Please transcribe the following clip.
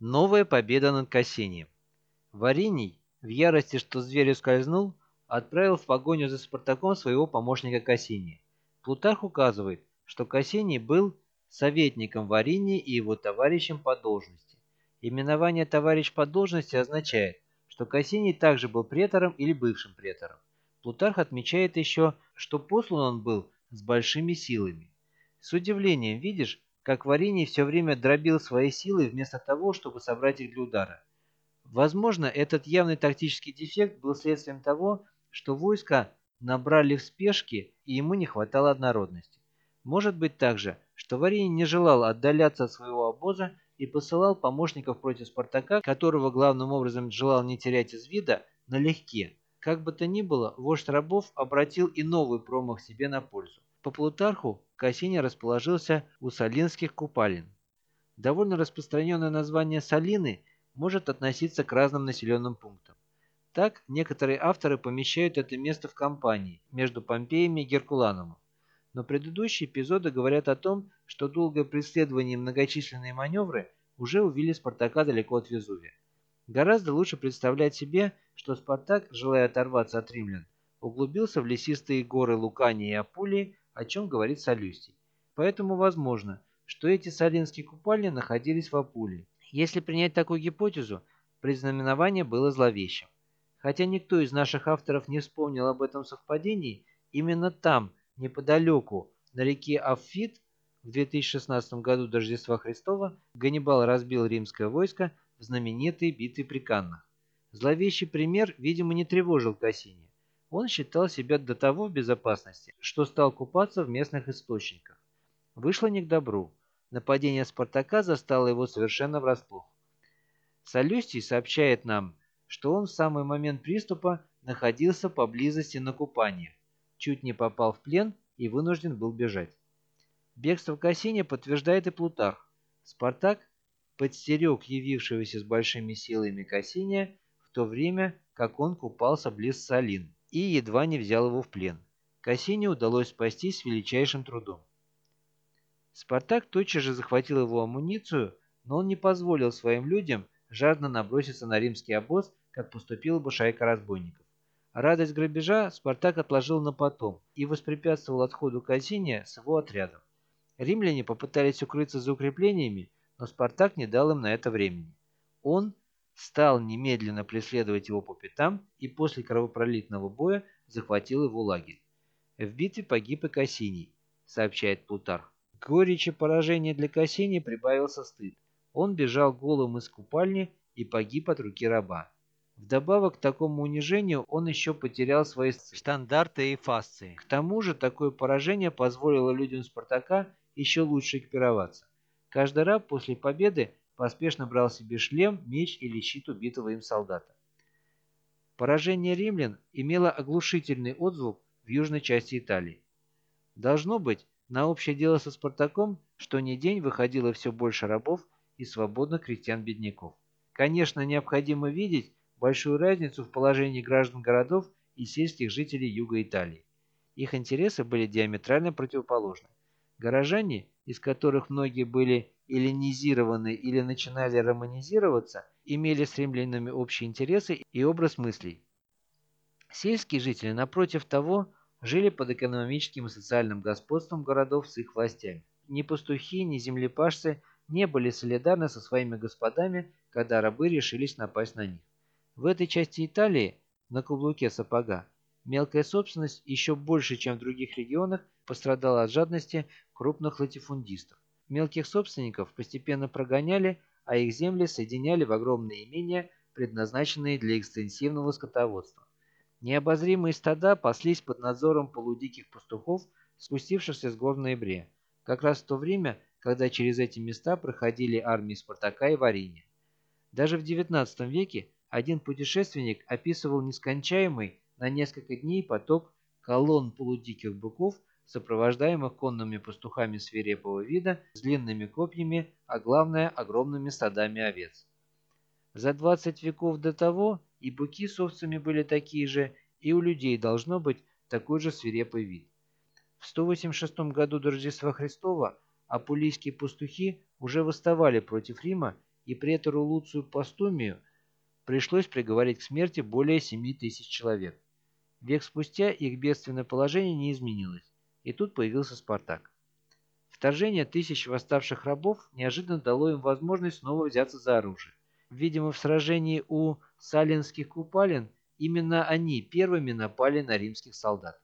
Новая победа над Кассинием. Вариний, в ярости, что зверь ускользнул, отправил в погоню за Спартаком своего помощника Кассиния. Плутарх указывает, что Кассиний был советником Вариния и его товарищем по должности. Именование «товарищ по должности» означает, что Кассиний также был претором или бывшим претором. Плутарх отмечает еще, что послан он был с большими силами. С удивлением видишь, как Вариний все время дробил свои силы вместо того, чтобы собрать их для удара. Возможно, этот явный тактический дефект был следствием того, что войска набрали в спешке и ему не хватало однородности. Может быть также, что Вариний не желал отдаляться от своего обоза и посылал помощников против Спартака, которого главным образом желал не терять из вида, налегке. Как бы то ни было, вождь рабов обратил и новый промах себе на пользу. По Плутарху Кассини расположился у Салинских купалин. Довольно распространенное название Салины может относиться к разным населенным пунктам. Так, некоторые авторы помещают это место в компании между Помпеями и Геркуланом. Но предыдущие эпизоды говорят о том, что долгое преследование и многочисленные маневры уже увели Спартака далеко от Везувия. Гораздо лучше представлять себе, что Спартак, желая оторваться от римлян, углубился в лесистые горы Лукания и Апулии, о чем говорит Солюстий. Поэтому возможно, что эти салинские купальни находились в Апулии. Если принять такую гипотезу, предзнаменование было зловещим. Хотя никто из наших авторов не вспомнил об этом совпадении, именно там, неподалеку, на реке Аффит, в 2016 году до Рождества Христова, Ганнибал разбил римское войско в знаменитой битве при Каннах. Зловещий пример, видимо, не тревожил Кассини. Он считал себя до того в безопасности, что стал купаться в местных источниках. Вышло не к добру. Нападение Спартака застало его совершенно врасплох. Солюстий сообщает нам, что он в самый момент приступа находился поблизости на купании, чуть не попал в плен и вынужден был бежать. Бегство Кассини подтверждает и Плутарх. Спартак подстерег явившегося с большими силами Кассиния в то время, как он купался близ Салин, и едва не взял его в плен. Кассини удалось спастись с величайшим трудом. Спартак тотчас же захватил его амуницию, но он не позволил своим людям жадно наброситься на римский обоз, как поступила бы шайка разбойников. Радость грабежа Спартак отложил на потом и воспрепятствовал отходу Кассиния с его отрядом. Римляне попытались укрыться за укреплениями, но Спартак не дал им на это времени. Он стал немедленно преследовать его по пятам и после кровопролитного боя захватил его лагерь. В битве погиб и Кассиний, сообщает Плутарх. К горечи поражения для Кассини прибавился стыд. Он бежал голым из купальни и погиб от руки раба. Вдобавок к такому унижению он еще потерял свои стандарты и фасции. К тому же такое поражение позволило людям Спартака еще лучше экипироваться. Каждый раб после победы поспешно брал себе шлем, меч или щит убитого им солдата. Поражение римлян имело оглушительный отзвук в южной части Италии. Должно быть, на общее дело со Спартаком, что ни день выходило все больше рабов и свободных крестьян-бедняков. Конечно, необходимо видеть большую разницу в положении граждан городов и сельских жителей юга Италии. Их интересы были диаметрально противоположны. Горожане, из которых многие были эллинизированы или начинали романизироваться, имели с римлянами общие интересы и образ мыслей. Сельские жители, напротив того, жили под экономическим и социальным господством городов с их властями. Ни пастухи, ни землепашцы не были солидарны со своими господами, когда рабы решились напасть на них. В этой части Италии, на каблуке сапога, мелкая собственность еще больше, чем в других регионах, пострадала от жадности крупных латифундистов. Мелких собственников постепенно прогоняли, а их земли соединяли в огромные имения, предназначенные для экстенсивного скотоводства. Необозримые стада паслись под надзором полудиких пастухов, спустившихся с гор в ноябре, как раз в то время, когда через эти места проходили армии Спартака и Вариния. Даже в XIX веке один путешественник описывал нескончаемый на несколько дней поток колонн полудиких быков, сопровождаемых конными пастухами свирепого вида с длинными копьями, а главное огромными стадами овец. За 20 веков до того и быки с овцами были такие же, и у людей должно быть такой же свирепый вид. В 186 году до Рождества Христова апулийские пастухи уже восставали против Рима и претору Луцию Постумию пришлось приговорить к смерти более 7 тысяч человек. Век спустя их бедственное положение не изменилось, и тут появился Спартак. Вторжение тысяч восставших рабов неожиданно дало им возможность снова взяться за оружие. Видимо, в сражении у Салинских купалин именно они первыми напали на римских солдат.